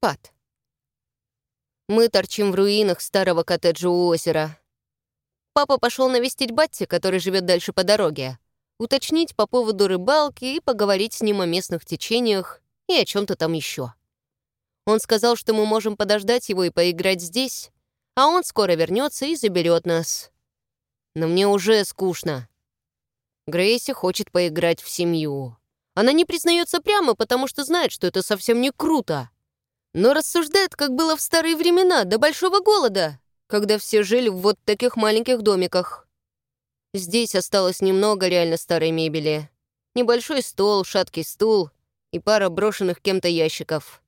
Пат. Мы торчим в руинах старого коттеджа у озера. Папа пошел навестить Батти, который живет дальше по дороге, уточнить по поводу рыбалки и поговорить с ним о местных течениях и о чем-то там еще. Он сказал, что мы можем подождать его и поиграть здесь, а он скоро вернется и заберет нас. Но мне уже скучно. Грейси хочет поиграть в семью. Она не признается прямо, потому что знает, что это совсем не круто. Но рассуждает, как было в старые времена, до большого голода, когда все жили в вот таких маленьких домиках. Здесь осталось немного реально старой мебели. Небольшой стол, шаткий стул и пара брошенных кем-то ящиков.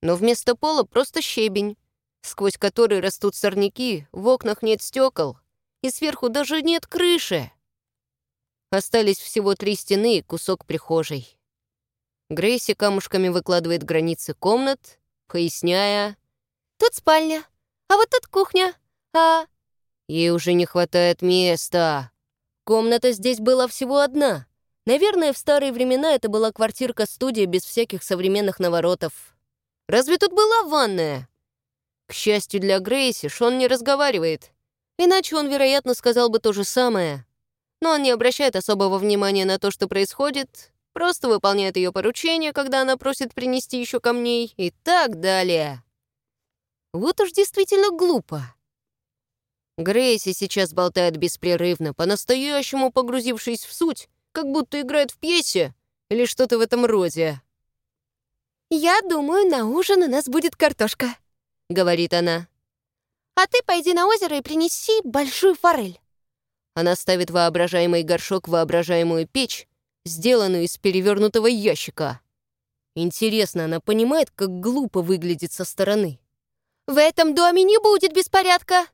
Но вместо пола просто щебень, сквозь который растут сорняки, в окнах нет стекол, и сверху даже нет крыши. Остались всего три стены и кусок прихожей. Грейси камушками выкладывает границы комнат, поясняя «Тут спальня, а вот тут кухня, а...» Ей уже не хватает места. Комната здесь была всего одна. Наверное, в старые времена это была квартирка-студия без всяких современных наворотов. Разве тут была ванная? К счастью для Грейси, Шон не разговаривает. Иначе он, вероятно, сказал бы то же самое. Но он не обращает особого внимания на то, что происходит, просто выполняет ее поручения, когда она просит принести еще камней и так далее. Вот уж действительно глупо. Грейси сейчас болтает беспрерывно, по-настоящему погрузившись в суть, как будто играет в пьесе или что-то в этом роде. «Я думаю, на ужин у нас будет картошка», — говорит она. «А ты пойди на озеро и принеси большую форель». Она ставит воображаемый горшок в воображаемую печь, сделанную из перевернутого ящика. Интересно, она понимает, как глупо выглядит со стороны. «В этом доме не будет беспорядка!»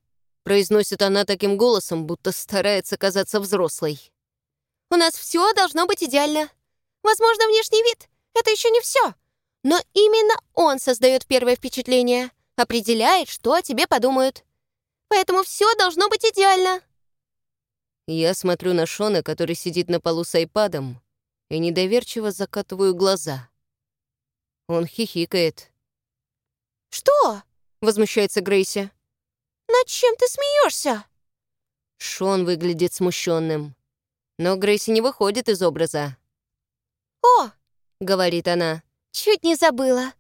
произносит она таким голосом, будто старается казаться взрослой. «У нас все должно быть идеально. Возможно, внешний вид — это еще не все. Но именно он создает первое впечатление, определяет, что о тебе подумают. Поэтому все должно быть идеально». Я смотрю на Шона, который сидит на полу с айпадом, и недоверчиво закатываю глаза. Он хихикает. «Что?» — возмущается Грейси. «Над чем ты смеешься? Шон выглядит смущенным, но Грейси не выходит из образа. «О!» — говорит она. «Чуть не забыла.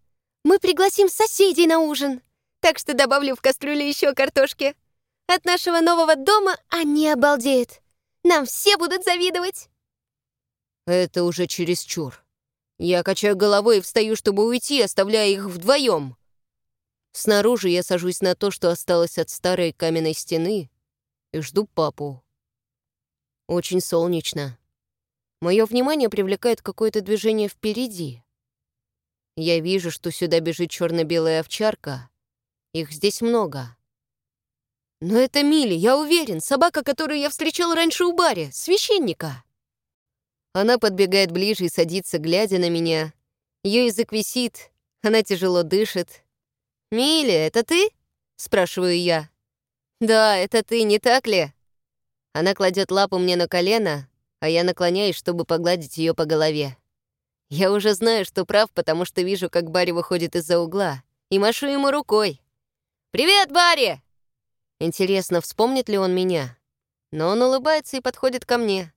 Мы пригласим соседей на ужин, так что добавлю в кастрюлю еще картошки. От нашего нового дома они обалдеют. Нам все будут завидовать». Это уже чересчур. Я качаю головой и встаю, чтобы уйти, оставляя их вдвоем. Снаружи я сажусь на то, что осталось от старой каменной стены, и жду папу. Очень солнечно. Мое внимание привлекает какое-то движение впереди. Я вижу, что сюда бежит черно-белая овчарка. Их здесь много. Но это Мили, я уверен, собака, которую я встречал раньше у баре, священника. Она подбегает ближе и садится, глядя на меня. Ее язык висит, она тяжело дышит. «Милли, это ты?» — спрашиваю я. «Да, это ты, не так ли?» Она кладет лапу мне на колено, а я наклоняюсь, чтобы погладить ее по голове. Я уже знаю, что прав, потому что вижу, как Барри выходит из-за угла, и машу ему рукой. «Привет, Барри!» Интересно, вспомнит ли он меня? Но он улыбается и подходит ко мне.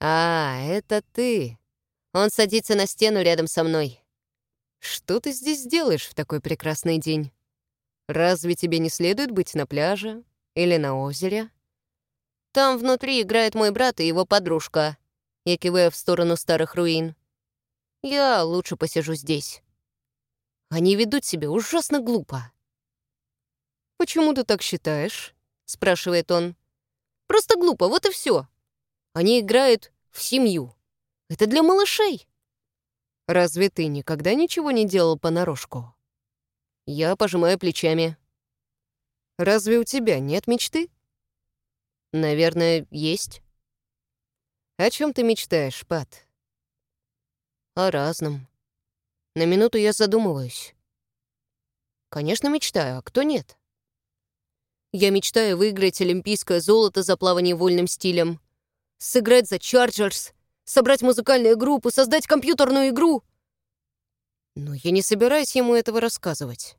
«А, это ты!» Он садится на стену рядом со мной. «Что ты здесь делаешь в такой прекрасный день? Разве тебе не следует быть на пляже или на озере?» «Там внутри играет мой брат и его подружка», я киваю в сторону старых руин. «Я лучше посижу здесь». Они ведут себя ужасно глупо. «Почему ты так считаешь?» — спрашивает он. «Просто глупо, вот и все. Они играют в семью. Это для малышей». «Разве ты никогда ничего не делал понарошку?» Я пожимаю плечами. «Разве у тебя нет мечты?» «Наверное, есть». «О чем ты мечтаешь, Пат?» «О разном. На минуту я задумываюсь. Конечно, мечтаю, а кто нет?» Я мечтаю выиграть олимпийское золото за плавание вольным стилем, сыграть за Чарджерс, собрать музыкальную группу, создать компьютерную игру. Но я не собираюсь ему этого рассказывать.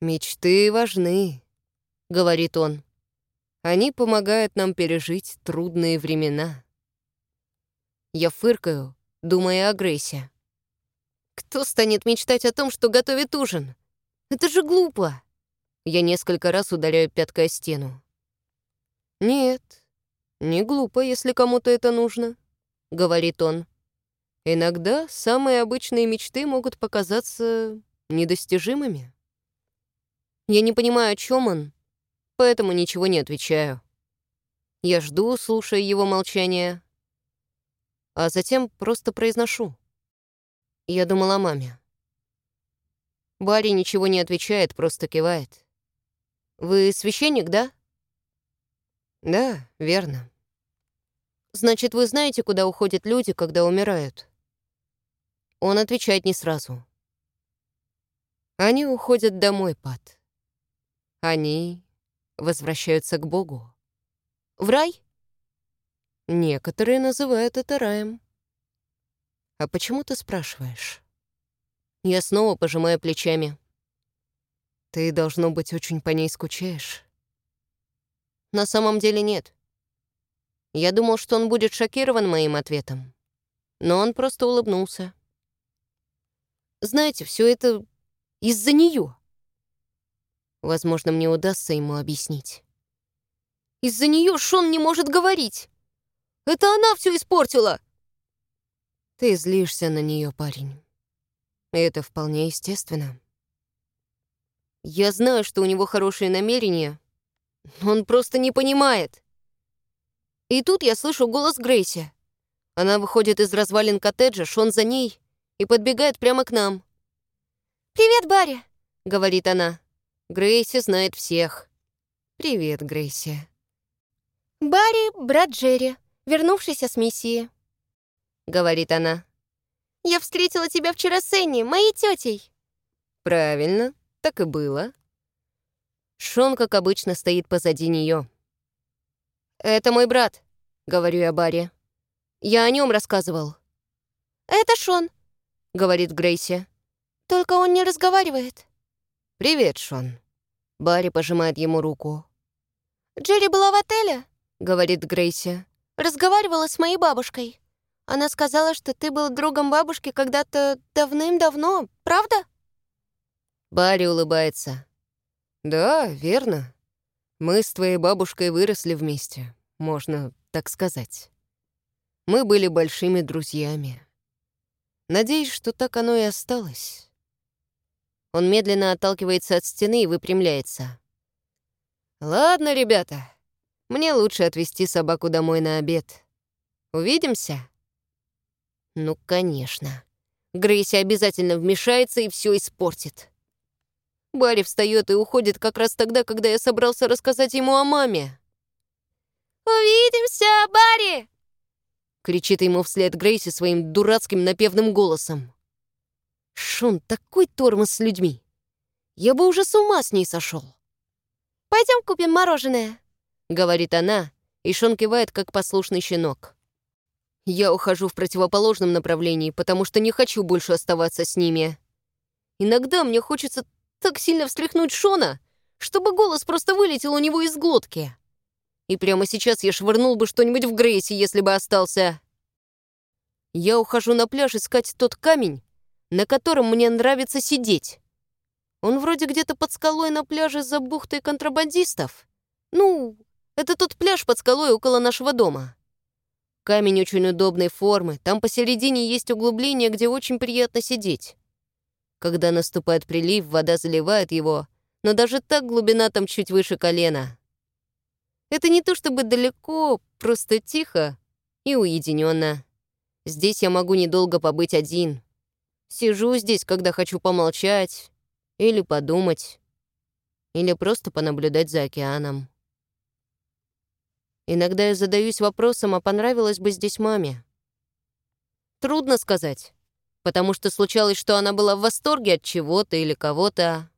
«Мечты важны», — говорит он. «Они помогают нам пережить трудные времена». Я фыркаю, думая о Грейсе. Кто станет мечтать о том, что готовит ужин? Это же глупо. Я несколько раз ударяю пяткой о стену. Нет, не глупо, если кому-то это нужно, говорит он. Иногда самые обычные мечты могут показаться недостижимыми. Я не понимаю, о чем он, поэтому ничего не отвечаю. Я жду, слушая его молчание, а затем просто произношу. Я думала о маме. Барри ничего не отвечает, просто кивает. «Вы священник, да?» «Да, верно». «Значит, вы знаете, куда уходят люди, когда умирают?» Он отвечает не сразу. Они уходят домой, Пат. Они возвращаются к Богу. В рай? Некоторые называют это раем. А почему ты спрашиваешь? Я снова пожимаю плечами. Ты, должно быть, очень по ней скучаешь. На самом деле нет. Я думал, что он будет шокирован моим ответом. Но он просто улыбнулся. Знаете, все это из-за нее. Возможно, мне удастся ему объяснить. Из-за нее Шон не может говорить. Это она все испортила. Ты злишься на нее, парень. это вполне естественно. Я знаю, что у него хорошие намерения, он просто не понимает. И тут я слышу голос Грейси. Она выходит из развалин коттеджа, Шон за ней, и подбегает прямо к нам. «Привет, Барри!» — говорит она. Грейси знает всех. «Привет, Грейси». «Барри — брат Джерри, вернувшийся с миссии», — говорит она. «Я встретила тебя вчера с Энни, моей тетей». «Правильно, так и было». Шон, как обычно, стоит позади нее. «Это мой брат», — говорю я Барри. «Я о нем рассказывал». «Это Шон», говорит Грейси. «Только он не разговаривает». «Привет, Шон». Барри пожимает ему руку. «Джерри была в отеле», — говорит Грейси. «Разговаривала с моей бабушкой. Она сказала, что ты был другом бабушки когда-то давным-давно, правда?» Барри улыбается. «Да, верно. Мы с твоей бабушкой выросли вместе, можно так сказать. Мы были большими друзьями. Надеюсь, что так оно и осталось. Он медленно отталкивается от стены и выпрямляется. «Ладно, ребята, мне лучше отвезти собаку домой на обед. Увидимся?» «Ну, конечно. Грейси обязательно вмешается и все испортит». Барри встает и уходит как раз тогда, когда я собрался рассказать ему о маме. «Увидимся, Барри!» кричит ему вслед Грейси своим дурацким напевным голосом. Шон такой тормоз с людьми. Я бы уже с ума с ней сошел. Пойдем купим мороженое, говорит она, и Шон кивает, как послушный щенок. Я ухожу в противоположном направлении, потому что не хочу больше оставаться с ними. Иногда мне хочется так сильно встряхнуть Шона, чтобы голос просто вылетел у него из глотки. И прямо сейчас я швырнул бы что-нибудь в Грейси, если бы остался. Я ухожу на пляж искать тот камень, на котором мне нравится сидеть. Он вроде где-то под скалой на пляже за бухтой контрабандистов. Ну, это тот пляж под скалой около нашего дома. Камень очень удобной формы, там посередине есть углубление, где очень приятно сидеть. Когда наступает прилив, вода заливает его, но даже так глубина там чуть выше колена. Это не то чтобы далеко, просто тихо и уединенно. Здесь я могу недолго побыть один. Сижу здесь, когда хочу помолчать или подумать, или просто понаблюдать за океаном. Иногда я задаюсь вопросом, а понравилось бы здесь маме. Трудно сказать, потому что случалось, что она была в восторге от чего-то или кого-то,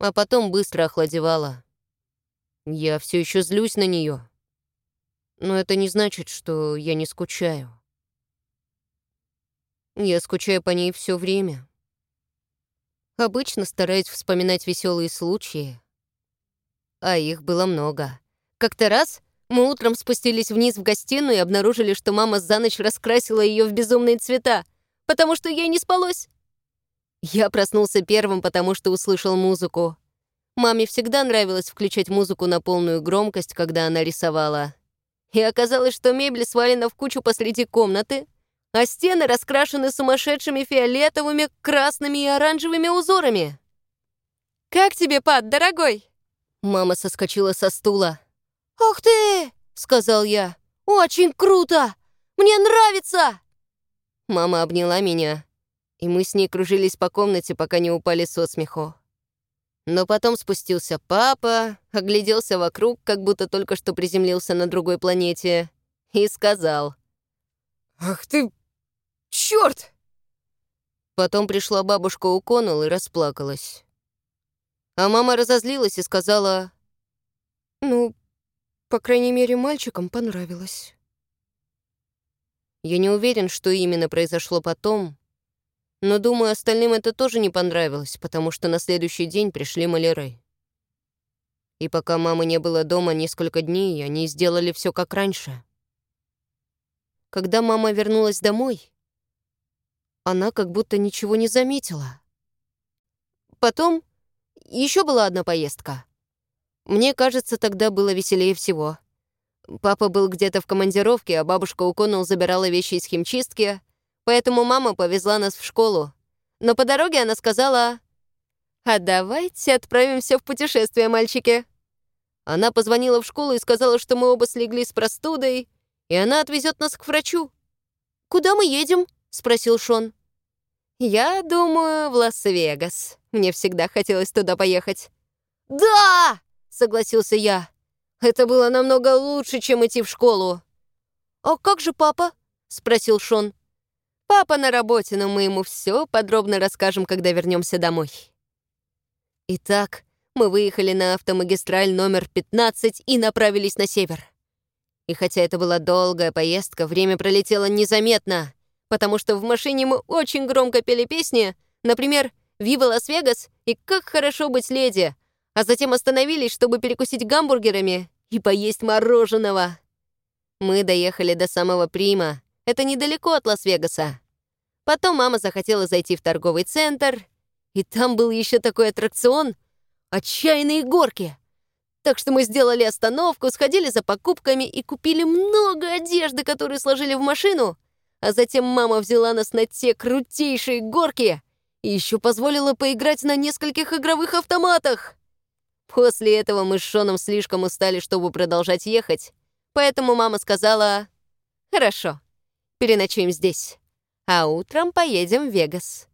а потом быстро охладевала. Я все еще злюсь на нее. Но это не значит, что я не скучаю. Я скучаю по ней все время. Обычно стараюсь вспоминать веселые случаи. А их было много. Как-то раз мы утром спустились вниз в гостиную и обнаружили, что мама за ночь раскрасила ее в безумные цвета, потому что ей не спалось. Я проснулся первым, потому что услышал музыку. Маме всегда нравилось включать музыку на полную громкость, когда она рисовала. И оказалось, что мебель свалена в кучу посреди комнаты, а стены раскрашены сумасшедшими фиолетовыми, красными и оранжевыми узорами. «Как тебе, Пат, дорогой?» Мама соскочила со стула. «Ух ты!» — сказал я. «Очень круто! Мне нравится!» Мама обняла меня, и мы с ней кружились по комнате, пока не упали со смеху. Но потом спустился папа, огляделся вокруг, как будто только что приземлился на другой планете, и сказал. «Ах ты, черт!» Потом пришла бабушка Уконул и расплакалась. А мама разозлилась и сказала... «Ну, по крайней мере, мальчикам понравилось». Я не уверен, что именно произошло потом, но, думаю, остальным это тоже не понравилось, потому что на следующий день пришли маляры. И пока мамы не было дома несколько дней, они сделали все как раньше. Когда мама вернулась домой, она как будто ничего не заметила. Потом еще была одна поездка. Мне кажется, тогда было веселее всего. Папа был где-то в командировке, а бабушка Уконул забирала вещи из химчистки, поэтому мама повезла нас в школу. Но по дороге она сказала, «А давайте отправимся в путешествие, мальчики». Она позвонила в школу и сказала, что мы оба слегли с простудой, и она отвезет нас к врачу. «Куда мы едем?» — спросил Шон. «Я думаю, в Лас-Вегас. Мне всегда хотелось туда поехать». «Да!» — согласился я. «Это было намного лучше, чем идти в школу». «А как же папа?» — спросил Шон. Папа на работе, но мы ему все подробно расскажем, когда вернемся домой. Итак, мы выехали на автомагистраль номер 15 и направились на север. И хотя это была долгая поездка, время пролетело незаметно, потому что в машине мы очень громко пели песни, например, «Вива Лас-Вегас» и «Как хорошо быть леди», а затем остановились, чтобы перекусить гамбургерами и поесть мороженого. Мы доехали до самого Прима, это недалеко от Лас-Вегаса. Потом мама захотела зайти в торговый центр, и там был еще такой аттракцион — отчаянные горки. Так что мы сделали остановку, сходили за покупками и купили много одежды, которую сложили в машину, а затем мама взяла нас на те крутейшие горки и еще позволила поиграть на нескольких игровых автоматах. После этого мы с Шоном слишком устали, чтобы продолжать ехать, поэтому мама сказала «Хорошо, переночуем здесь, а утром поедем в Вегас».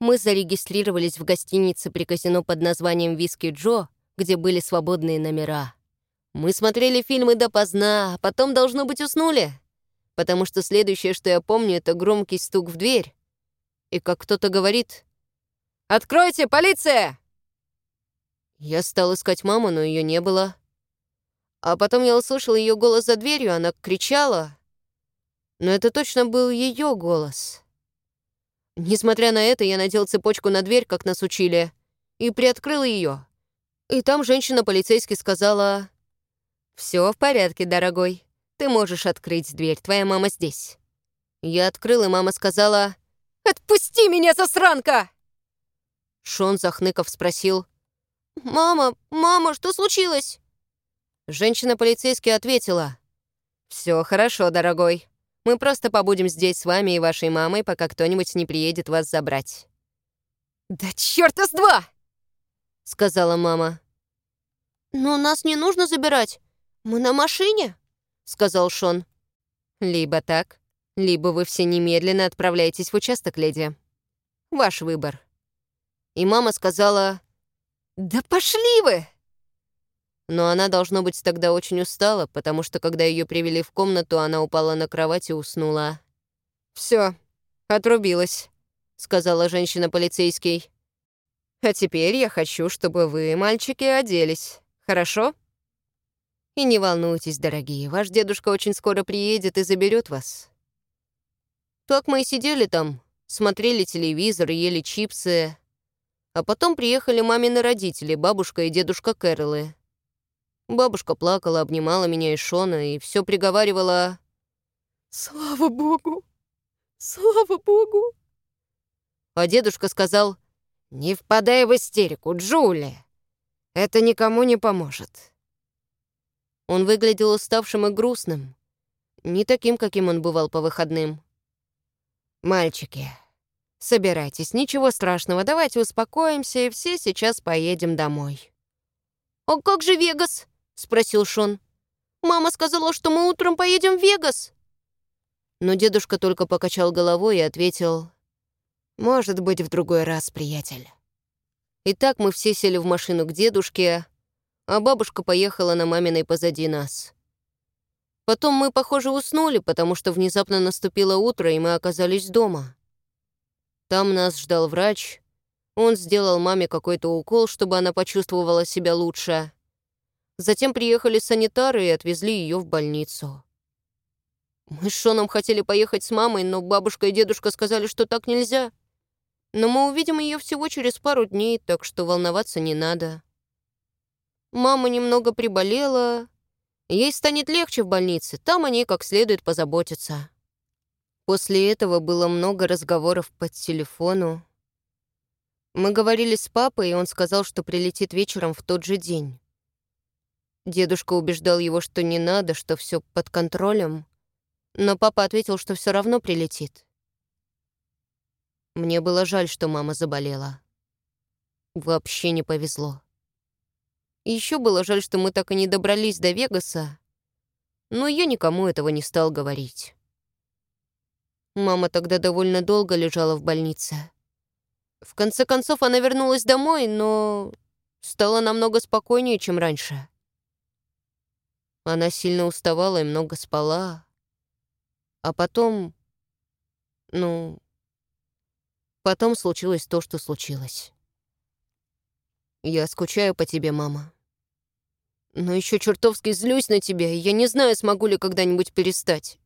Мы зарегистрировались в гостинице при казино под названием «Виски Джо», где были свободные номера. Мы смотрели фильмы допоздна, а потом, должно быть, уснули. Потому что следующее, что я помню, это громкий стук в дверь. И как кто-то говорит «Откройте, полиция!» Я стал искать маму, но ее не было. А потом я услышал ее голос за дверью, она кричала, но это точно был ее голос. Несмотря на это, я надел цепочку на дверь, как нас учили, и приоткрыл ее. И там женщина-полицейский сказала, «Все в порядке, дорогой. Ты можешь открыть дверь, твоя мама здесь». Я открыл, и мама сказала, «Отпусти меня, засранка!» Шон Захныков спросил, «Мама, мама, что случилось?» Женщина-полицейский ответила, «Все хорошо, дорогой. Мы просто побудем здесь с вами и вашей мамой, пока кто-нибудь не приедет вас забрать». «Да чёрта с два!» — сказала мама. «Но нас не нужно забирать. Мы на машине», — сказал Шон. «Либо так, либо вы все немедленно отправляетесь в участок, леди. Ваш выбор». И мама сказала, «Да пошли вы!» Но она, должно быть, тогда очень устала, потому что, когда ее привели в комнату, она упала на кровать и уснула. Все, отрубилась», — сказала женщина-полицейский. «А теперь я хочу, чтобы вы, мальчики, оделись. Хорошо?» «И не волнуйтесь, дорогие, ваш дедушка очень скоро приедет и заберет вас». Так мы и сидели там, смотрели телевизор, ели чипсы. А потом приехали мамины родители, бабушка и дедушка Кэролы. Бабушка плакала, обнимала меня и Шона, и все приговаривала Слава богу! Слава богу! А дедушка сказал, «Не впадай в истерику, Джули. Это никому не поможет». Он выглядел уставшим и грустным, не таким, каким он бывал по выходным. «Мальчики, собирайтесь, ничего страшного, давайте успокоимся, и все сейчас поедем домой». «А как же Вегас?» — спросил Шон. «Мама сказала, что мы утром поедем в Вегас». Но дедушка только покачал головой и ответил, «Может быть, в другой раз, приятель». Итак, мы все сели в машину к дедушке, а бабушка поехала на маминой позади нас. Потом мы, похоже, уснули, потому что внезапно наступило утро, и мы оказались дома. Там нас ждал врач. Он сделал маме какой-то укол, чтобы она почувствовала себя лучше. Затем приехали санитары и отвезли ее в больницу. Мы с Шоном хотели поехать с мамой, но бабушка и дедушка сказали, что так нельзя. Но мы увидим ее всего через пару дней, так что волноваться не надо. Мама немного приболела. Ей станет легче в больнице, там о ней как следует позаботиться. После этого было много разговоров по телефону. Мы говорили с папой, и он сказал, что прилетит вечером в тот же день. Дедушка убеждал его, что не надо, что все под контролем но папа ответил, что все равно прилетит. Мне было жаль, что мама заболела. Вообще не повезло. Еще было жаль, что мы так и не добрались до Вегаса, но я никому этого не стал говорить. Мама тогда довольно долго лежала в больнице. В конце концов, она вернулась домой, но стала намного спокойнее, чем раньше. Она сильно уставала и много спала, а потом... Ну... Потом случилось то, что случилось. Я скучаю по тебе, мама. Но еще чертовски злюсь на тебя, и я не знаю, смогу ли когда-нибудь перестать.